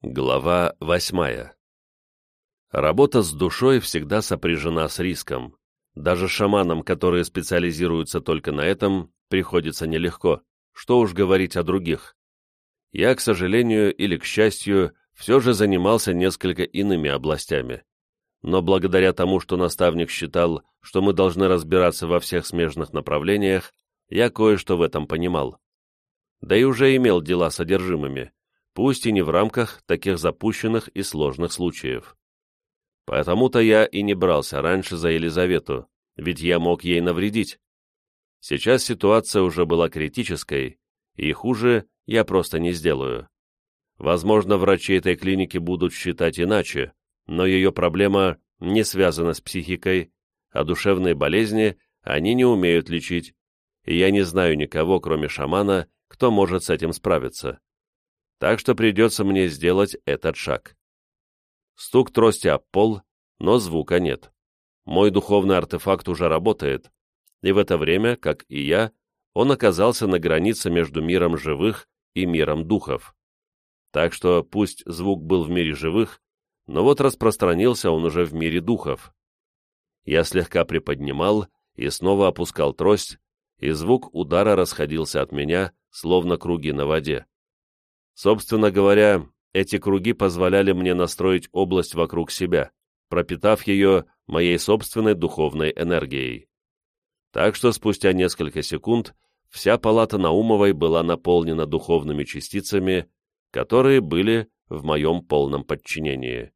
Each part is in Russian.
Глава восьмая. Работа с душой всегда сопряжена с риском. Даже шаманам, которые специализируются только на этом, приходится нелегко, что уж говорить о других. Я, к сожалению или к счастью, все же занимался несколько иными областями. Но благодаря тому, что наставник считал, что мы должны разбираться во всех смежных направлениях, я кое-что в этом понимал. Да и уже имел дела с одержимыми, пусть и не в рамках таких запущенных и сложных случаев. Потому-то я и не брался раньше за Елизавету, ведь я мог ей навредить. Сейчас ситуация уже была критической, и хуже я просто не сделаю. Возможно, врачи этой клиники будут считать иначе, но ее проблема не связана с психикой, а душевные болезни они не умеют лечить, и я не знаю никого, кроме шамана, кто может с этим справиться так что придется мне сделать этот шаг. Стук трости об пол, но звука нет. Мой духовный артефакт уже работает, и в это время, как и я, он оказался на границе между миром живых и миром духов. Так что пусть звук был в мире живых, но вот распространился он уже в мире духов. Я слегка приподнимал и снова опускал трость, и звук удара расходился от меня, словно круги на воде. Собственно говоря, эти круги позволяли мне настроить область вокруг себя, пропитав ее моей собственной духовной энергией. Так что спустя несколько секунд вся палата Наумовой была наполнена духовными частицами, которые были в моем полном подчинении.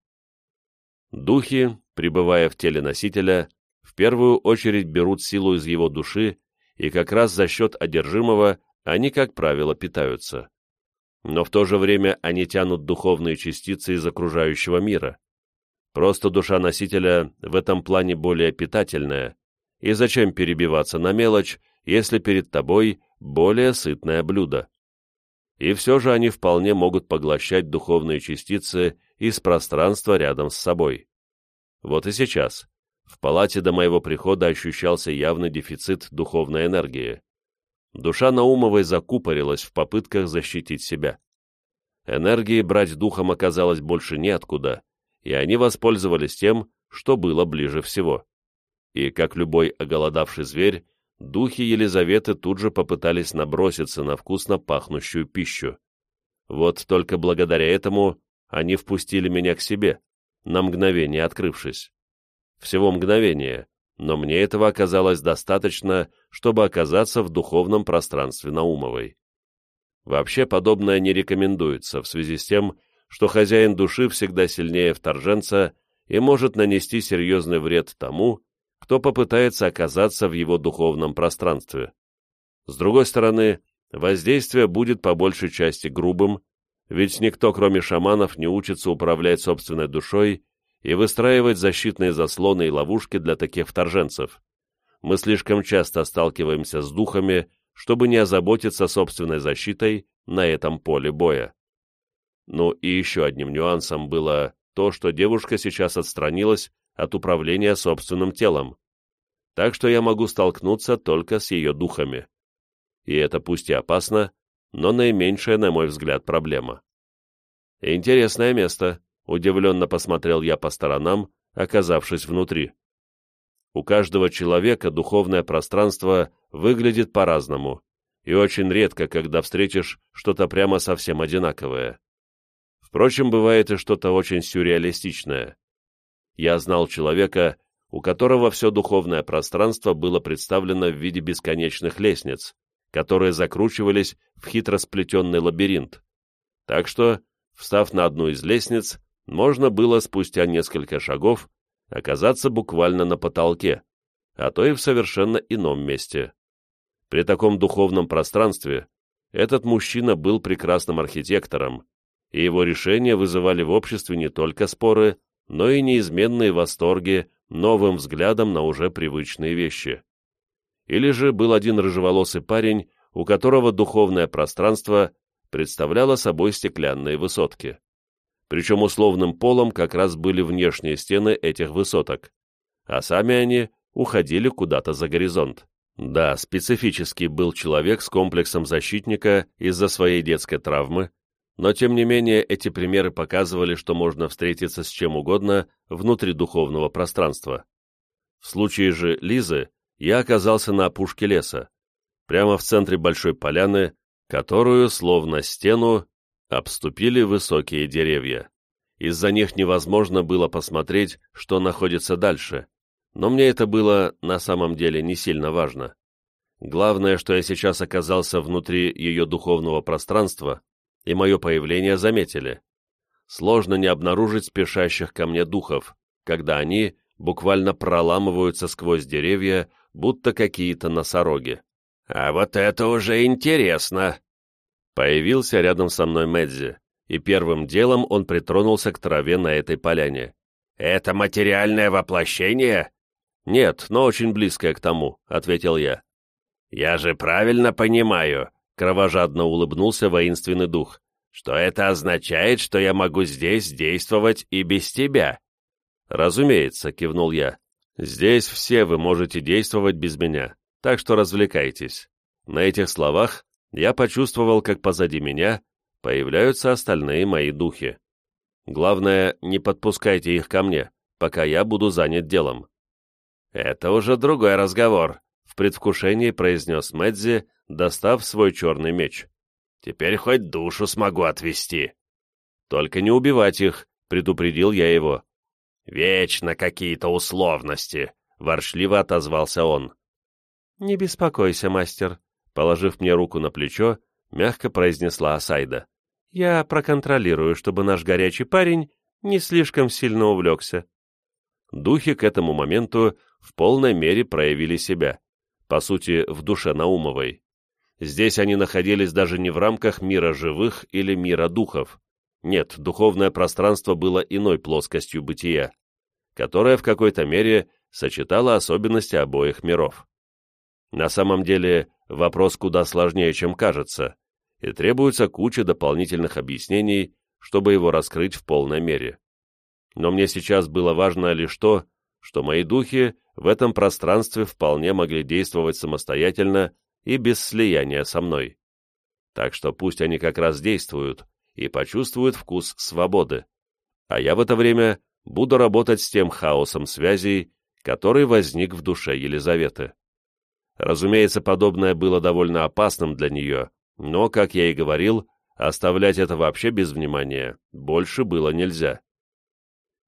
Духи, пребывая в теле носителя, в первую очередь берут силу из его души, и как раз за счет одержимого они, как правило, питаются но в то же время они тянут духовные частицы из окружающего мира. Просто душа носителя в этом плане более питательная, и зачем перебиваться на мелочь, если перед тобой более сытное блюдо? И все же они вполне могут поглощать духовные частицы из пространства рядом с собой. Вот и сейчас. В палате до моего прихода ощущался явный дефицит духовной энергии. Душа Наумовой закупорилась в попытках защитить себя. Энергии брать духом оказалось больше неоткуда, и они воспользовались тем, что было ближе всего. И, как любой оголодавший зверь, духи Елизаветы тут же попытались наброситься на вкусно пахнущую пищу. Вот только благодаря этому они впустили меня к себе, на мгновение открывшись. Всего мгновение, но мне этого оказалось достаточно, чтобы оказаться в духовном пространстве Наумовой. Вообще подобное не рекомендуется в связи с тем, что хозяин души всегда сильнее вторженца и может нанести серьезный вред тому, кто попытается оказаться в его духовном пространстве. С другой стороны, воздействие будет по большей части грубым, ведь никто, кроме шаманов, не учится управлять собственной душой и выстраивать защитные заслоны и ловушки для таких вторженцев. Мы слишком часто сталкиваемся с духами, чтобы не озаботиться собственной защитой на этом поле боя. Ну и еще одним нюансом было то, что девушка сейчас отстранилась от управления собственным телом, так что я могу столкнуться только с ее духами. И это пусть и опасно, но наименьшая, на мой взгляд, проблема. Интересное место, Удивленно посмотрел я по сторонам, оказавшись внутри. У каждого человека духовное пространство выглядит по-разному, и очень редко, когда встретишь что-то прямо совсем одинаковое. Впрочем, бывает и что-то очень сюрреалистичное. Я знал человека, у которого все духовное пространство было представлено в виде бесконечных лестниц, которые закручивались в хитро сплетенный лабиринт. Так что, встав на одну из лестниц, можно было спустя несколько шагов оказаться буквально на потолке, а то и в совершенно ином месте. При таком духовном пространстве этот мужчина был прекрасным архитектором, и его решения вызывали в обществе не только споры, но и неизменные восторги новым взглядом на уже привычные вещи. Или же был один рыжеволосый парень, у которого духовное пространство представляло собой стеклянные высотки причем условным полом как раз были внешние стены этих высоток, а сами они уходили куда-то за горизонт. Да, специфический был человек с комплексом защитника из-за своей детской травмы, но тем не менее эти примеры показывали, что можно встретиться с чем угодно внутри духовного пространства. В случае же Лизы я оказался на опушке леса, прямо в центре большой поляны, которую, словно стену, обступили высокие деревья. Из-за них невозможно было посмотреть, что находится дальше, но мне это было на самом деле не сильно важно. Главное, что я сейчас оказался внутри ее духовного пространства, и мое появление заметили. Сложно не обнаружить спешащих ко мне духов, когда они буквально проламываются сквозь деревья, будто какие-то носороги. «А вот это уже интересно!» Появился рядом со мной Медзи, и первым делом он притронулся к траве на этой поляне. «Это материальное воплощение?» «Нет, но очень близкое к тому», — ответил я. «Я же правильно понимаю», — кровожадно улыбнулся воинственный дух, «что это означает, что я могу здесь действовать и без тебя». «Разумеется», — кивнул я. «Здесь все вы можете действовать без меня, так что развлекайтесь». На этих словах я почувствовал, как позади меня появляются остальные мои духи. Главное, не подпускайте их ко мне, пока я буду занят делом. «Это уже другой разговор», — в предвкушении произнес Мэдзи, достав свой черный меч. «Теперь хоть душу смогу отвести». «Только не убивать их», — предупредил я его. «Вечно какие-то условности», — воршливо отозвался он. «Не беспокойся, мастер», — положив мне руку на плечо, мягко произнесла Асайда. «Я проконтролирую, чтобы наш горячий парень не слишком сильно увлекся». Духи к этому моменту в полной мере проявили себя, по сути, в душе Наумовой. Здесь они находились даже не в рамках мира живых или мира духов. Нет, духовное пространство было иной плоскостью бытия, которая в какой-то мере сочетала особенности обоих миров. На самом деле, вопрос куда сложнее, чем кажется, и требуется куча дополнительных объяснений, чтобы его раскрыть в полной мере. Но мне сейчас было важно лишь то, что мои духи в этом пространстве вполне могли действовать самостоятельно и без слияния со мной. Так что пусть они как раз действуют и почувствуют вкус свободы, а я в это время буду работать с тем хаосом связей, который возник в душе Елизаветы. Разумеется, подобное было довольно опасным для нее, но, как я и говорил, оставлять это вообще без внимания больше было нельзя.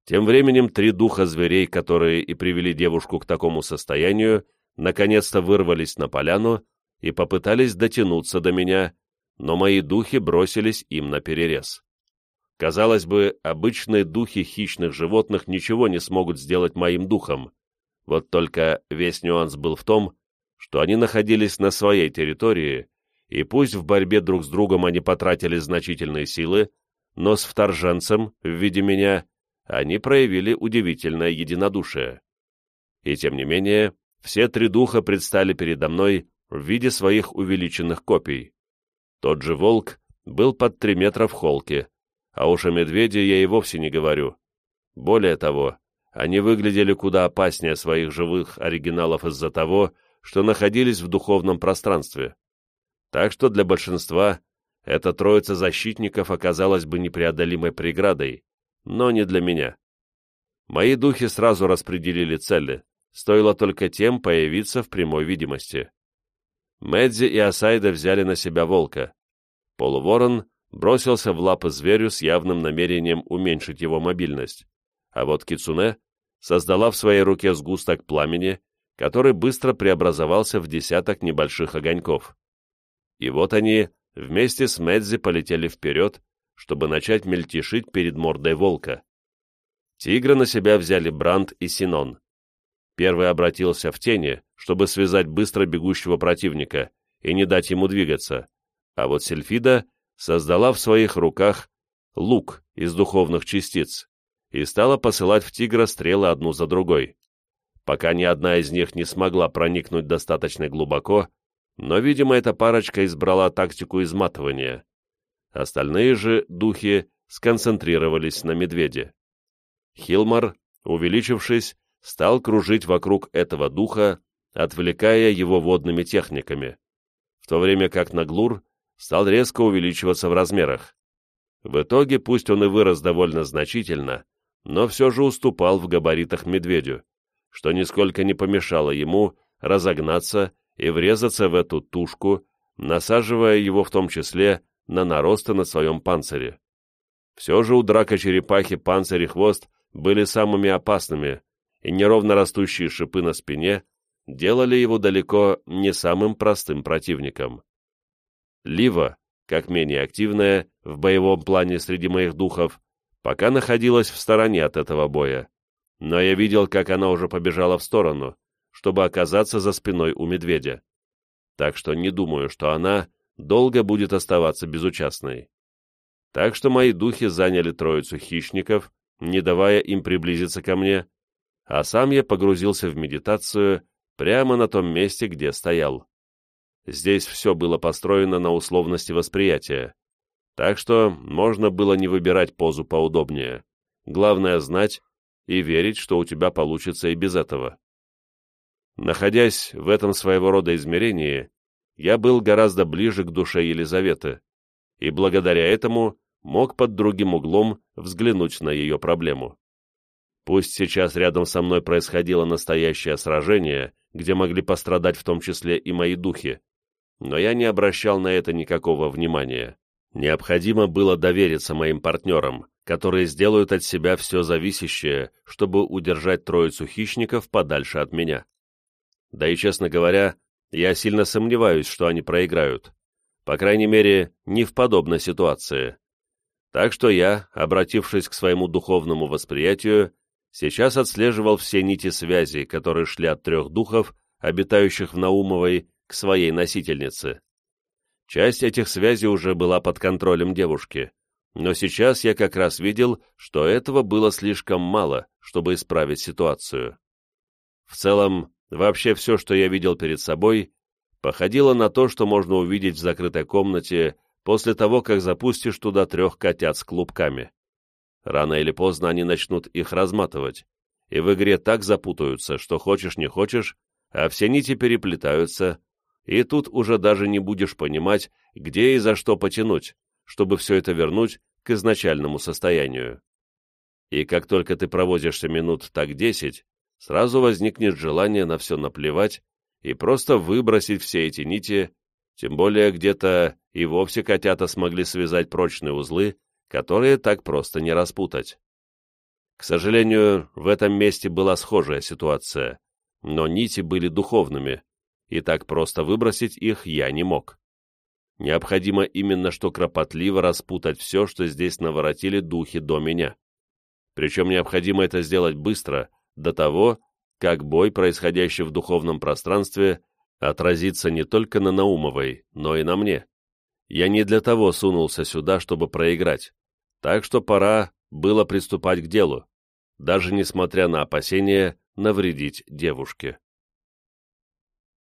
Тем временем три духа зверей, которые и привели девушку к такому состоянию, наконец-то вырвались на поляну и попытались дотянуться до меня, но мои духи бросились им на перерез. Казалось бы, обычные духи хищных животных ничего не смогут сделать моим духом. Вот только весь нюанс был в том, что они находились на своей территории, и пусть в борьбе друг с другом они потратили значительные силы, но с вторженцем в виде меня они проявили удивительное единодушие. И тем не менее, все три духа предстали передо мной в виде своих увеличенных копий. Тот же волк был под три метра в холке, а уж о медведе я и вовсе не говорю. Более того, они выглядели куда опаснее своих живых оригиналов из-за того, что находились в духовном пространстве. Так что для большинства эта троица защитников оказалась бы непреодолимой преградой, но не для меня. Мои духи сразу распределили цели, стоило только тем появиться в прямой видимости. Мэдзи и Асайда взяли на себя волка. Полуворон бросился в лапы зверю с явным намерением уменьшить его мобильность, а вот Кицуне создала в своей руке сгусток пламени, который быстро преобразовался в десяток небольших огоньков. И вот они вместе с Мэдзи полетели вперед, чтобы начать мельтешить перед мордой волка. Тигра на себя взяли Бранд и Синон. Первый обратился в тени, чтобы связать быстро бегущего противника и не дать ему двигаться, а вот Сельфида создала в своих руках лук из духовных частиц и стала посылать в тигра стрелы одну за другой. Пока ни одна из них не смогла проникнуть достаточно глубоко, но, видимо, эта парочка избрала тактику изматывания. Остальные же духи сконцентрировались на медведе. Хилмар, увеличившись, стал кружить вокруг этого духа, отвлекая его водными техниками, в то время как Наглур стал резко увеличиваться в размерах. В итоге, пусть он и вырос довольно значительно, но все же уступал в габаритах медведю, что нисколько не помешало ему разогнаться и врезаться в эту тушку, насаживая его в том числе на наросты на своем панцире. Все же у драка-черепахи панцирь и хвост были самыми опасными, и неровно растущие шипы на спине делали его далеко не самым простым противником. Лива, как менее активная в боевом плане среди моих духов, пока находилась в стороне от этого боя, но я видел, как она уже побежала в сторону, чтобы оказаться за спиной у медведя. Так что не думаю, что она долго будет оставаться безучастной. Так что мои духи заняли троицу хищников, не давая им приблизиться ко мне, а сам я погрузился в медитацию прямо на том месте, где стоял. Здесь все было построено на условности восприятия, так что можно было не выбирать позу поудобнее. Главное знать и верить, что у тебя получится и без этого. Находясь в этом своего рода измерении, я был гораздо ближе к душе Елизаветы, и благодаря этому мог под другим углом взглянуть на ее проблему. Пусть сейчас рядом со мной происходило настоящее сражение, где могли пострадать в том числе и мои духи, но я не обращал на это никакого внимания. Необходимо было довериться моим партнерам, которые сделают от себя все зависящее, чтобы удержать троицу хищников подальше от меня. Да и, честно говоря, я сильно сомневаюсь, что они проиграют. По крайней мере, не в подобной ситуации. Так что я, обратившись к своему духовному восприятию, сейчас отслеживал все нити связи, которые шли от трех духов, обитающих в Наумовой, к своей носительнице. Часть этих связей уже была под контролем девушки, но сейчас я как раз видел, что этого было слишком мало, чтобы исправить ситуацию. В целом, вообще все, что я видел перед собой, походило на то, что можно увидеть в закрытой комнате после того, как запустишь туда трех котят с клубками. Рано или поздно они начнут их разматывать, и в игре так запутаются, что хочешь не хочешь, а все нити переплетаются, и тут уже даже не будешь понимать, где и за что потянуть, чтобы все это вернуть к изначальному состоянию. И как только ты проводишься минут так десять, сразу возникнет желание на все наплевать и просто выбросить все эти нити, тем более где-то и вовсе котята смогли связать прочные узлы, которые так просто не распутать. К сожалению, в этом месте была схожая ситуация, но нити были духовными, и так просто выбросить их я не мог. Необходимо именно что кропотливо распутать все, что здесь наворотили духи до меня. Причем необходимо это сделать быстро, до того, как бой, происходящий в духовном пространстве, отразится не только на Наумовой, но и на мне. Я не для того сунулся сюда, чтобы проиграть. Так что пора было приступать к делу, даже несмотря на опасения навредить девушке.